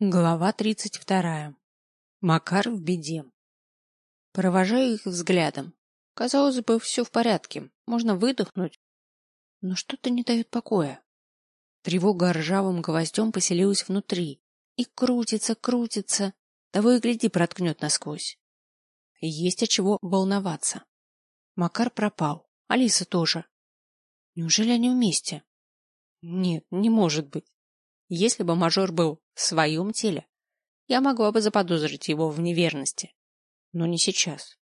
Глава тридцать вторая. Макар в беде. Провожаю их взглядом. Казалось бы, все в порядке, можно выдохнуть. Но что-то не дает покоя. Тревога ржавым гвоздем поселилась внутри и крутится, крутится, того и гляди проткнет насквозь. Есть от чего волноваться. Макар пропал, Алиса тоже. Неужели они вместе? Нет, не может быть. Если бы мажор был в своем теле, я могла бы заподозрить его в неверности. Но не сейчас.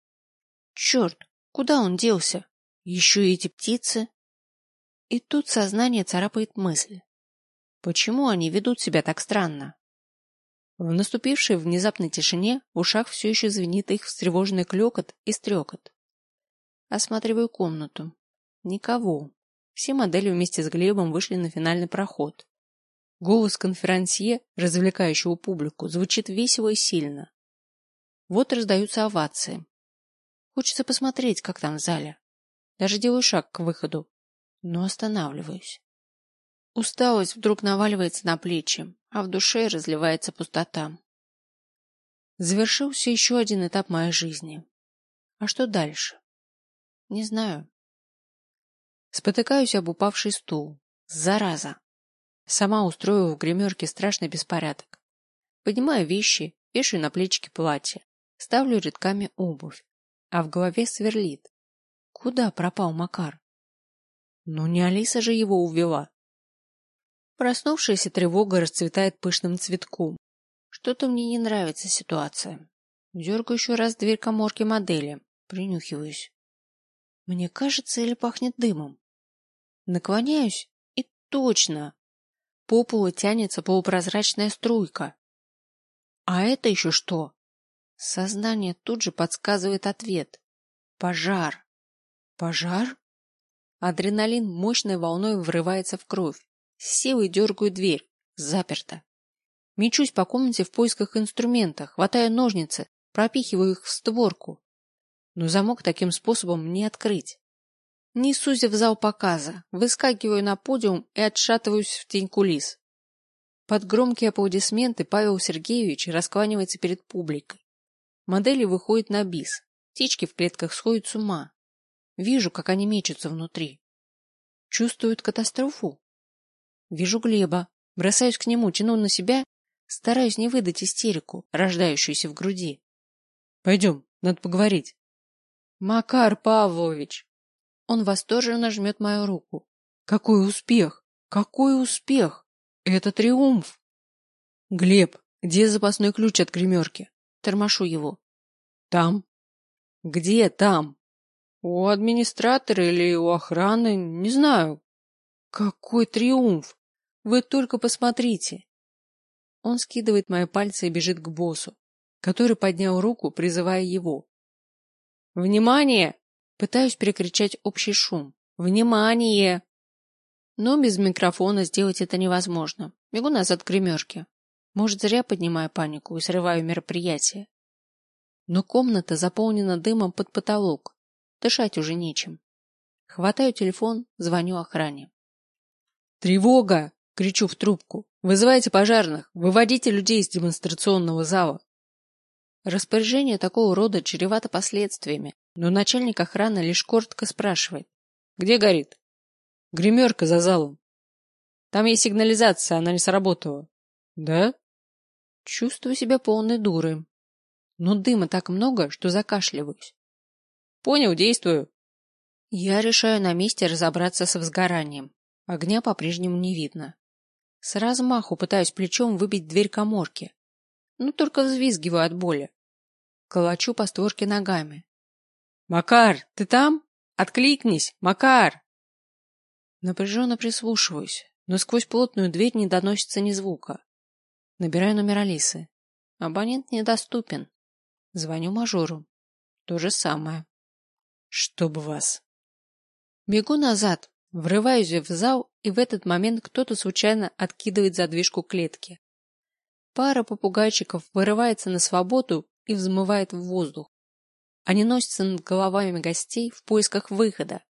Черт, куда он делся? Еще и эти птицы. И тут сознание царапает мысль. Почему они ведут себя так странно? В наступившей внезапной тишине в ушах все еще звенит их встревоженный клекот и стрекот. Осматриваю комнату. Никого. Все модели вместе с Глебом вышли на финальный проход. Голос конферансье, развлекающего публику, звучит весело и сильно. Вот раздаются овации. Хочется посмотреть, как там в зале. Даже делаю шаг к выходу, но останавливаюсь. Усталость вдруг наваливается на плечи, а в душе разливается пустота. Завершился еще один этап моей жизни. А что дальше? Не знаю. Спотыкаюсь об упавший стул. Зараза! Сама устрою в гримерке страшный беспорядок. Поднимаю вещи, вешаю на плечики платье, ставлю рядками обувь, а в голове сверлит. Куда пропал Макар? Ну не Алиса же его увела. Проснувшаяся тревога расцветает пышным цветком. Что-то мне не нравится ситуация. Дергаю еще раз дверь коморки модели, принюхиваюсь. Мне кажется, или пахнет дымом. Наклоняюсь, и точно, по полу тянется полупрозрачная струйка. А это еще что? Сознание тут же подсказывает ответ. Пожар. Пожар? Адреналин мощной волной врывается в кровь. С силой дергаю дверь. Заперто. Мечусь по комнате в поисках инструмента, хватаю ножницы, пропихиваю их в створку. Но замок таким способом не открыть. Несусь в зал показа, выскакиваю на подиум и отшатываюсь в тень кулис. Под громкие аплодисменты Павел Сергеевич раскланивается перед публикой. Модели выходят на бис. Птички в клетках сходят с ума. Вижу, как они мечутся внутри. Чувствуют катастрофу. Вижу Глеба. Бросаюсь к нему, тяну на себя, стараюсь не выдать истерику, рождающуюся в груди. — Пойдем, надо поговорить. — Макар Павлович, он восторженно жмет мою руку. Какой успех! Какой успех! Это триумф! Глеб, где запасной ключ от гримерки? Тормошу его. Там. Где там? У администратора или у охраны, не знаю. Какой триумф! Вы только посмотрите. Он скидывает мои пальцы и бежит к боссу, который поднял руку, призывая его. Внимание! Пытаюсь перекричать общий шум. «Внимание!» Но без микрофона сделать это невозможно. Бегу назад к гримерке. Может, зря поднимаю панику и срываю мероприятие. Но комната заполнена дымом под потолок. Дышать уже нечем. Хватаю телефон, звоню охране. «Тревога!» — кричу в трубку. «Вызывайте пожарных! Выводите людей из демонстрационного зала!» Распоряжение такого рода чревато последствиями, но начальник охраны лишь коротко спрашивает. «Где горит?» «Гримерка за залом». «Там есть сигнализация, она не сработала». «Да?» Чувствую себя полной дурой. Но дыма так много, что закашливаюсь. «Понял, действую». Я решаю на месте разобраться со взгоранием. Огня по-прежнему не видно. С размаху пытаюсь плечом выбить дверь коморки. Ну, только взвизгиваю от боли. Колочу по створке ногами. «Макар, ты там? Откликнись, Макар!» Напряженно прислушиваюсь, но сквозь плотную дверь не доносится ни звука. Набираю номер Алисы. Абонент недоступен. Звоню мажору. То же самое. Чтоб вас. Бегу назад, врываюсь в зал, и в этот момент кто-то случайно откидывает задвижку клетки. Пара попугайчиков вырывается на свободу и взмывает в воздух. Они носятся над головами гостей в поисках выхода.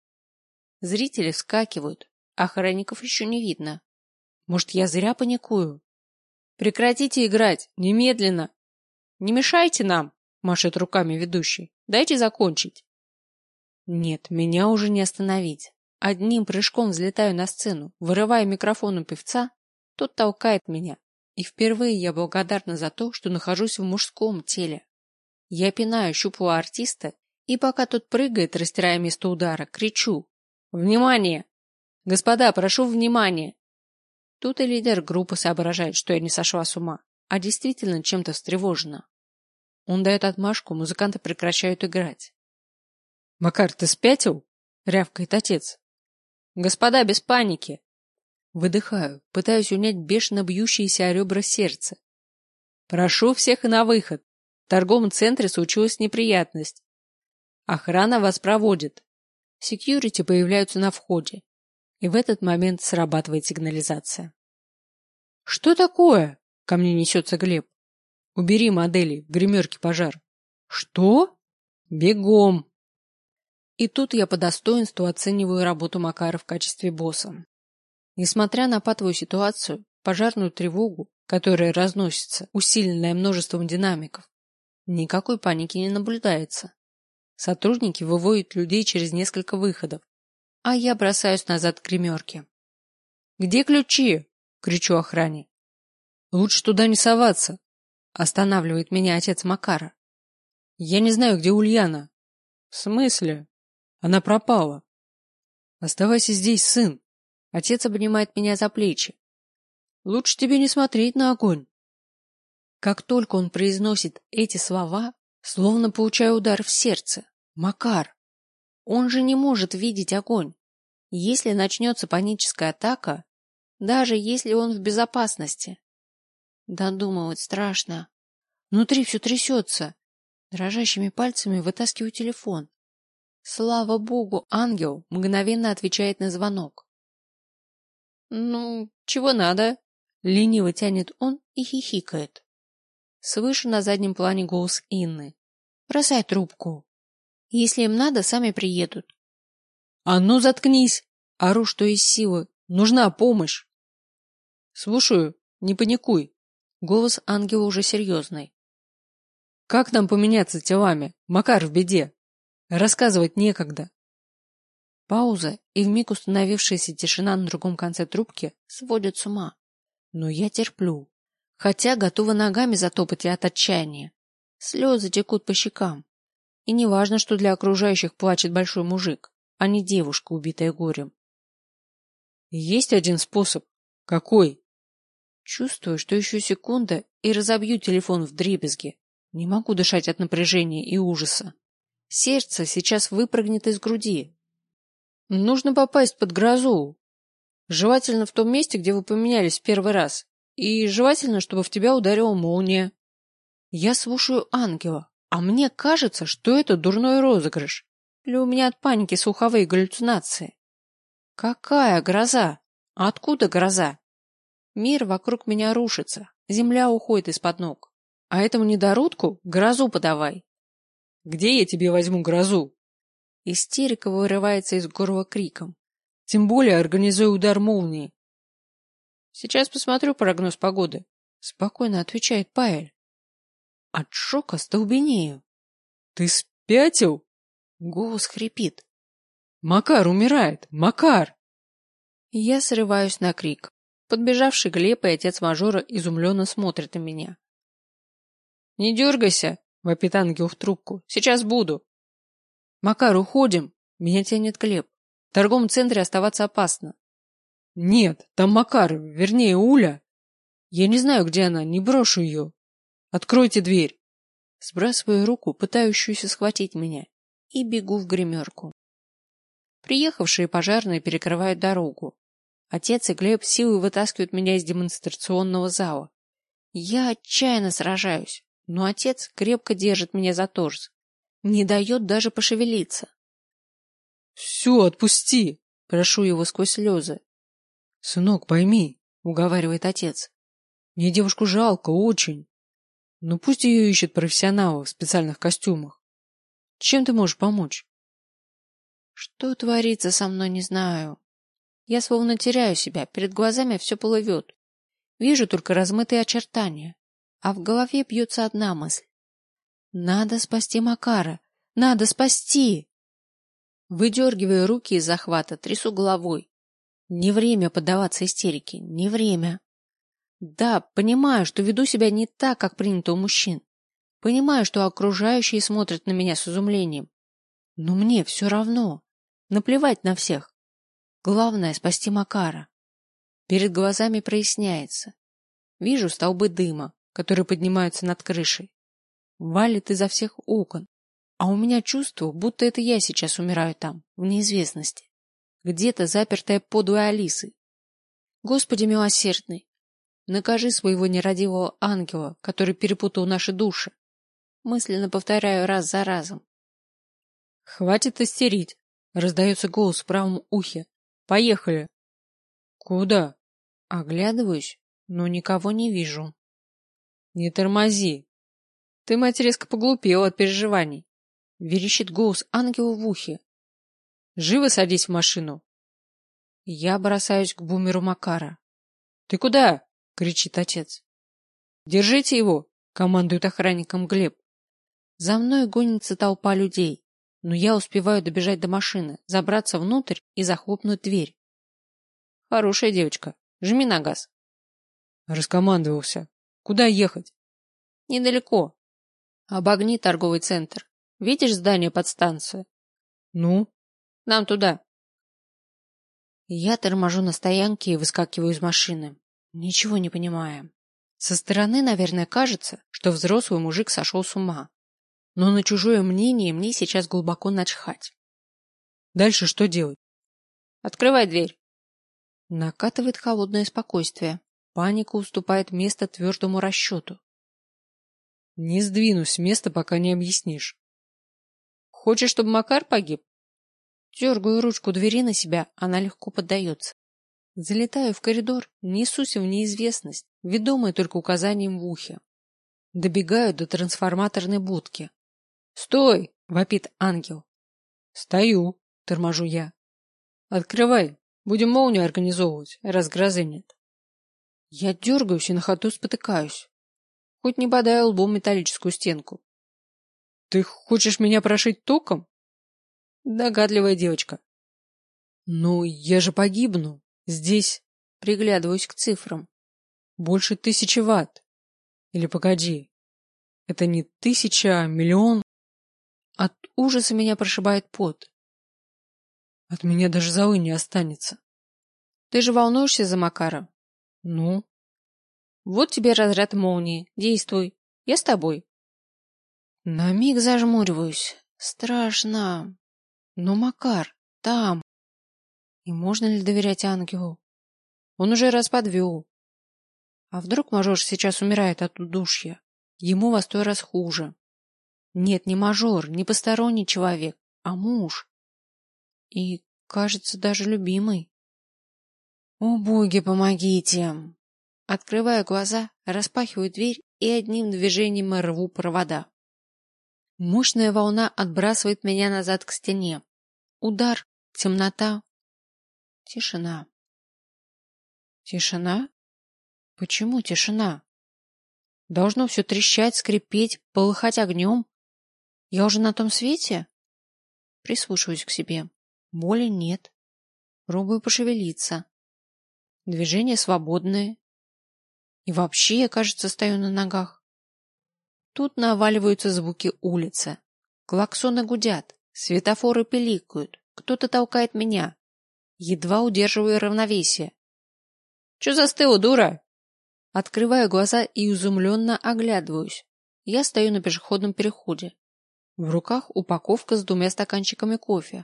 Зрители вскакивают, а охранников еще не видно. Может, я зря паникую? Прекратите играть! Немедленно! Не мешайте нам! Машет руками ведущий. Дайте закончить. Нет, меня уже не остановить. Одним прыжком взлетаю на сцену, вырывая микрофон у певца, тот толкает меня. И впервые я благодарна за то, что нахожусь в мужском теле. Я пинаю щуплого артиста, и пока тот прыгает, растирая место удара, кричу «Внимание! Господа, прошу внимания!» Тут и лидер группы соображает, что я не сошла с ума, а действительно чем-то встревожена. Он дает отмашку, музыканты прекращают играть. — Макар, ты спятил? — рявкает отец. — Господа, без паники! Выдыхаю, пытаюсь унять бешено бьющееся о ребра сердце. Прошу всех на выход. В торговом центре случилась неприятность. Охрана вас проводит. Секьюрити появляются на входе. И в этот момент срабатывает сигнализация. «Что такое?» — ко мне несется Глеб. «Убери модели, в гримерке пожар». «Что?» «Бегом!» И тут я по достоинству оцениваю работу Макара в качестве босса. Несмотря на патовую ситуацию, пожарную тревогу, которая разносится, усиленная множеством динамиков, никакой паники не наблюдается. Сотрудники выводят людей через несколько выходов, а я бросаюсь назад к гримерке. «Где ключи?» — кричу охране. «Лучше туда не соваться», — останавливает меня отец Макара. «Я не знаю, где Ульяна». «В смысле?» «Она пропала». «Оставайся здесь, сын». Отец обнимает меня за плечи. «Лучше тебе не смотреть на огонь». Как только он произносит эти слова, словно получаю удар в сердце. Макар! Он же не может видеть огонь. Если начнется паническая атака, даже если он в безопасности. Додумывать страшно. Внутри все трясется. Дрожащими пальцами вытаскиваю телефон. Слава богу, ангел мгновенно отвечает на звонок. «Ну, чего надо?» — лениво тянет он и хихикает. Свыше на заднем плане голос Инны. «Бросай трубку. Если им надо, сами приедут. А ну заткнись! Ору, что из силы. Нужна помощь. Слушаю, не паникуй. Голос ангела уже серьезный. Как нам поменяться телами? Макар в беде. Рассказывать некогда. Пауза и вмиг установившаяся тишина на другом конце трубки сводят с ума. Но я терплю, хотя готова ногами затопать и от отчаяния. Слезы текут по щекам. И не важно, что для окружающих плачет большой мужик а не девушка, убитая горем. Есть один способ. Какой? Чувствую, что еще секунда и разобью телефон в дребезги. Не могу дышать от напряжения и ужаса. Сердце сейчас выпрыгнет из груди. Нужно попасть под грозу. Желательно в том месте, где вы поменялись в первый раз. И желательно, чтобы в тебя ударила молния. Я слушаю ангела, а мне кажется, что это дурной розыгрыш. Или у меня от паники слуховые галлюцинации? Какая гроза? Откуда гроза? Мир вокруг меня рушится, земля уходит из-под ног. А этому недородку грозу подавай. Где я тебе возьму грозу? Истерика вырывается из горла криком. Тем более организую удар молнии. Сейчас посмотрю прогноз погоды. Спокойно отвечает Паэль. От шока столбенею. Ты спятил? Голос хрипит. «Макар умирает! Макар!» Я срываюсь на крик. Подбежавший Глеб и отец мажора изумленно смотрят на меня. «Не дергайся!» — вопит ангел в трубку. «Сейчас буду!» «Макар, уходим!» — меня тянет Глеб. В торговом центре оставаться опасно. «Нет, там Макар, вернее, Уля. Я не знаю, где она, не брошу ее. Откройте дверь!» Сбрасываю руку, пытающуюся схватить меня, и бегу в гримерку. Приехавшие пожарные перекрывают дорогу. Отец и Глеб силой вытаскивают меня из демонстрационного зала. Я отчаянно сражаюсь, но отец крепко держит меня за торс, не дает даже пошевелиться. — Все, отпусти! — прошу его сквозь слезы. — Сынок, пойми, — уговаривает отец. — Мне девушку жалко, очень. Но пусть ее ищут профессионалы в специальных костюмах. Чем ты можешь помочь? Что творится со мной, не знаю. Я словно теряю себя, перед глазами все плывет. Вижу только размытые очертания, а в голове бьется одна мысль. Надо спасти Макара! Надо спасти! Выдергиваю руки из захвата, трясу головой. Не время поддаваться истерике, не время. Да, понимаю, что веду себя не так, как принято у мужчин. Понимаю, что окружающие смотрят на меня с изумлением. Но мне все равно. Наплевать на всех. Главное — спасти Макара. Перед глазами проясняется. Вижу столбы дыма, которые поднимаются над крышей. Валит изо всех окон. А у меня чувство, будто это я сейчас умираю там, в неизвестности. Где-то запертая подлой Алисой. Господи милосердный, накажи своего нерадивого ангела, который перепутал наши души. Мысленно повторяю раз за разом. Хватит истерить. Раздается голос в правом ухе. Поехали. Куда? Оглядываюсь, но никого не вижу. Не тормози. Ты, мать, резко поглупела от переживаний. Верещит голос ангела в ухе. Живо садись в машину. Я бросаюсь к бумеру Макара. Ты куда? кричит отец. Держите его, командует охранником Глеб. За мной гонится толпа людей но я успеваю добежать до машины, забраться внутрь и захлопнуть дверь. Хорошая девочка. Жми на газ. Раскомандовался. Куда ехать? Недалеко. Обогни торговый центр. Видишь здание под станцию? Ну? Нам туда. Я торможу на стоянке и выскакиваю из машины. Ничего не понимаю. Со стороны, наверное, кажется, что взрослый мужик сошел с ума но на чужое мнение мне сейчас глубоко начхать. Дальше что делать? Открывай дверь. Накатывает холодное спокойствие. Паника уступает место твердому расчету. Не сдвинусь с места, пока не объяснишь. Хочешь, чтобы Макар погиб? Дергаю ручку двери на себя, она легко поддается. Залетаю в коридор, несусь в неизвестность, ведомая только указанием в ухе. Добегаю до трансформаторной будки. Стой! вопит ангел. Стою, торможу я. Открывай, будем молнию организовывать, раз грозы нет. Я дергаюсь и на ходу спотыкаюсь. Хоть не бодаю лбом металлическую стенку. Ты хочешь меня прошить током? Догадливая девочка. Ну, я же погибну. Здесь приглядываюсь к цифрам. Больше тысячи ватт. Или погоди. Это не тысяча, а миллион. От ужаса меня прошибает пот. От меня даже золы не останется. Ты же волнуешься за Макара? Ну? Вот тебе разряд молнии. Действуй. Я с тобой. На миг зажмуриваюсь. Страшно. Но Макар там. И можно ли доверять ангелу? Он уже раз подвел. А вдруг мажор сейчас умирает от удушья? Ему во сто раз хуже. Нет, не мажор, не посторонний человек, а муж. И, кажется, даже любимый. О, боги, помогите! Открываю глаза, распахиваю дверь и одним движением рву провода. Мощная волна отбрасывает меня назад к стене. Удар, темнота, тишина. Тишина? Почему тишина? Должно все трещать, скрипеть, полыхать огнем. Я уже на том свете? Прислушиваюсь к себе. Боли нет. Пробую пошевелиться. Движение свободное. И вообще, я, кажется, стою на ногах. Тут наваливаются звуки улицы. Клаксоны гудят, светофоры пиликают, кто-то толкает меня. Едва удерживаю равновесие. — Че застыла, дура? Открываю глаза и изумленно оглядываюсь. Я стою на пешеходном переходе. В руках упаковка с двумя стаканчиками кофе.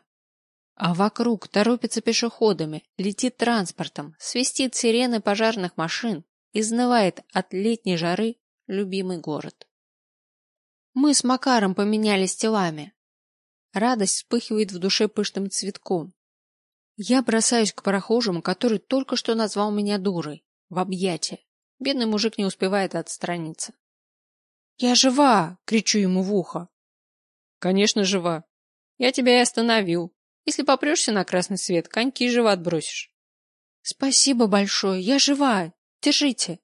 А вокруг торопится пешеходами, летит транспортом, свистит сирены пожарных машин, изнывает от летней жары любимый город. Мы с Макаром поменялись телами. Радость вспыхивает в душе пышным цветком. Я бросаюсь к прохожему, который только что назвал меня дурой, в объятия. Бедный мужик не успевает отстраниться. «Я жива!» — кричу ему в ухо. Конечно, жива. Я тебя и остановил. Если попрешься на красный свет, коньки живо отбросишь. Спасибо большое, я жива. Держите.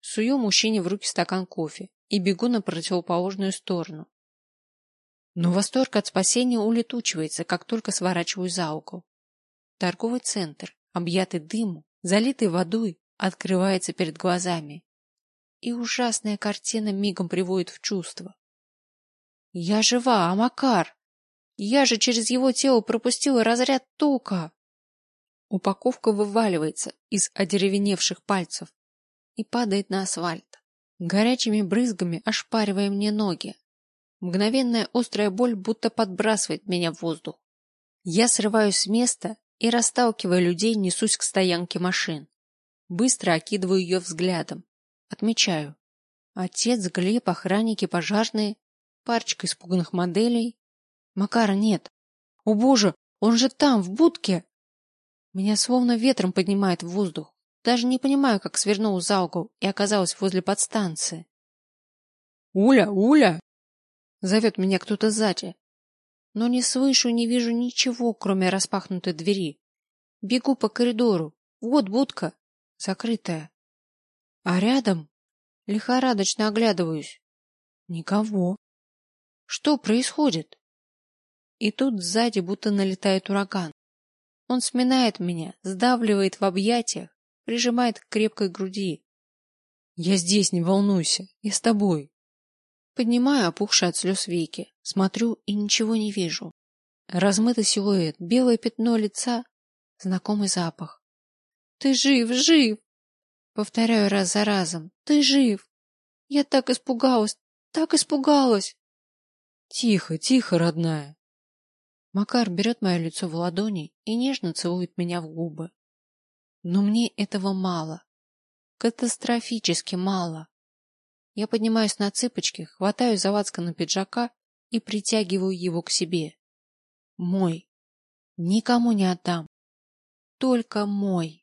сую мужчине в руки стакан кофе и бегу на противоположную сторону. Но восторг от спасения улетучивается, как только сворачиваю за угол. Торговый центр, объятый дымом, залитый водой, открывается перед глазами. И ужасная картина мигом приводит в чувство. Я жива, а Макар? Я же через его тело пропустила разряд тока. Упаковка вываливается из одеревеневших пальцев и падает на асфальт, горячими брызгами ошпаривая мне ноги. Мгновенная острая боль будто подбрасывает меня в воздух. Я срываюсь с места и, расталкивая людей, несусь к стоянке машин. Быстро окидываю ее взглядом. Отмечаю. Отец, Глеб, охранники, пожарные парочка испуганных моделей. Макара нет. О боже, он же там, в будке! Меня словно ветром поднимает в воздух. Даже не понимаю, как свернул за угол и оказалась возле подстанции. «Уля, Уля!» Зовет меня кто-то сзади. Но не слышу, не вижу ничего, кроме распахнутой двери. Бегу по коридору. Вот будка. Закрытая. А рядом лихорадочно оглядываюсь. Никого. Что происходит? И тут сзади будто налетает ураган. Он сминает меня, сдавливает в объятиях, прижимает к крепкой груди. Я здесь, не волнуйся, я с тобой. Поднимаю опухшие от слез веки, смотрю и ничего не вижу. Размытый силуэт, белое пятно лица, знакомый запах. Ты жив, жив! Повторяю раз за разом. Ты жив! Я так испугалась, так испугалась! Тихо, тихо, родная. Макар берет мое лицо в ладони и нежно целует меня в губы. Но мне этого мало. Катастрофически мало. Я поднимаюсь на цыпочки, хватаю за на пиджака и притягиваю его к себе. Мой. Никому не отдам. Только мой.